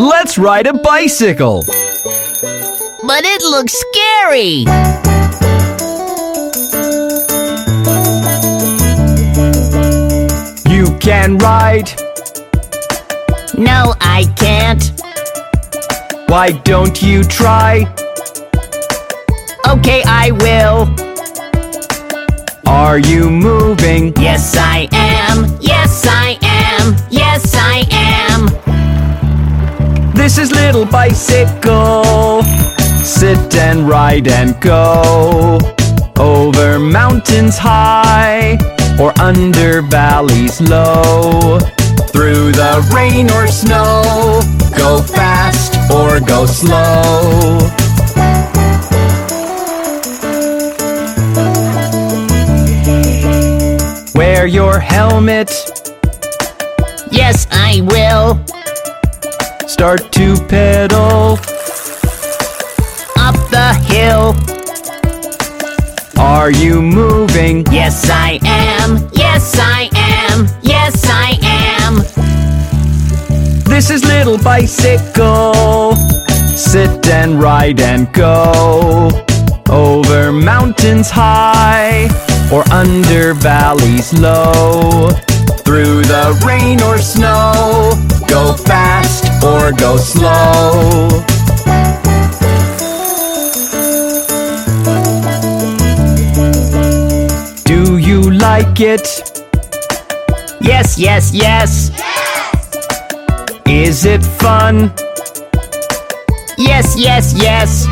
Let's ride a bicycle. But it looks scary. You can ride. No, I can't. Why don't you try? Okay, I will. Are you moving? Yes, I am. Yes, I This is little bicycle. Sit and ride and go over mountains high or under valleys low. Through the rain or snow, go fast or go slow. Wear your helmet, Yes, I will. Start to pedal. Up the hill. Are you moving? Yes, I am. Yes, I am. Yes, I am. This is little bicycle. Sit and ride and go over mountains high or under valleys low. Through the rain or snow, go fast go slow. Do you like it? Yes, yes, yes. Is it fun? Yes, yes, yes.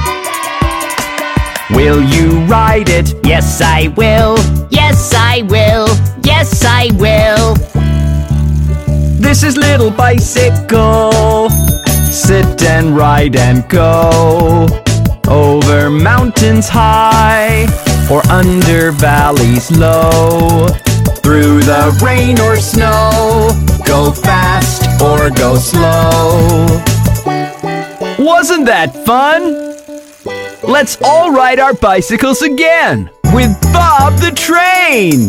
Will you ride it? Yes, I will. Yes, I will. Yes, I will. This is little bicycle. Sit and ride and go over mountains high or under valleys low. Through the rain or snow, go fast or go slow. Wasn't that fun? Let's all ride our bicycles again with Bob the Train.